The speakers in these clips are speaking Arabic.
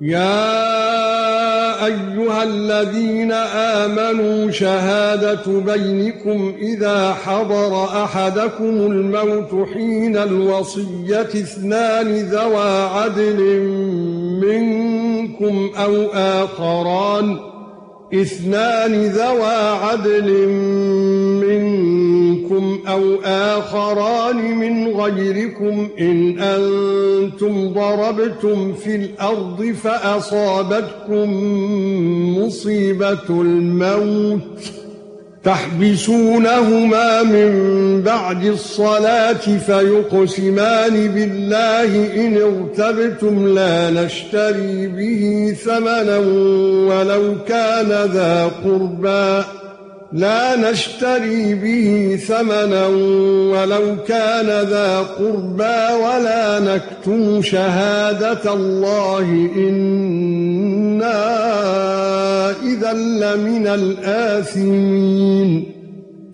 يا ايها الذين امنوا شهاده بينكم اذا حضر احدكم الموت حين الوصيه اثنان ذوى عدل منكم أو اخران اثنان ذوى عدل منكم أو اخران من غيركم ان أنتم ضربتم في الأرض فاصابتكم مصيبه الموت تحبسونهما من بعد الصلاه فيقسمان بالله ان ارتبتم لا نشتري به ثمنا ولو كان ذا قربى لا نشتري به ثمنا ولو كان ذا قربى ولا نكتم شهادة الله إنا إذا لمن الآثمين.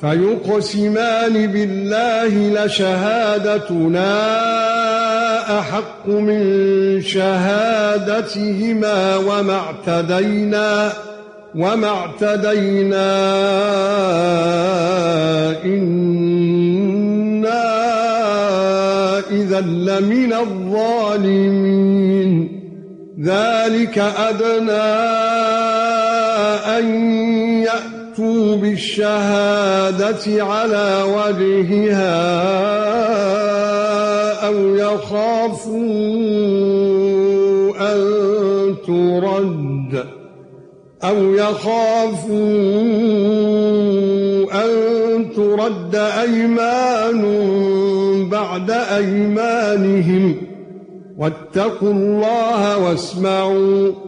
فيقسمان بالله لشهادتنا أحق من شهادتهما وما اعتدينا وما اعتدينا إنا إذا لمن الظالمين. ذلك أدنى أن ياتوا بالشهادة على وجهها أو يخافوا أن ترد أو يخافوا أن ترد أيمان بعد أيمانهم واتقوا الله واسمعوا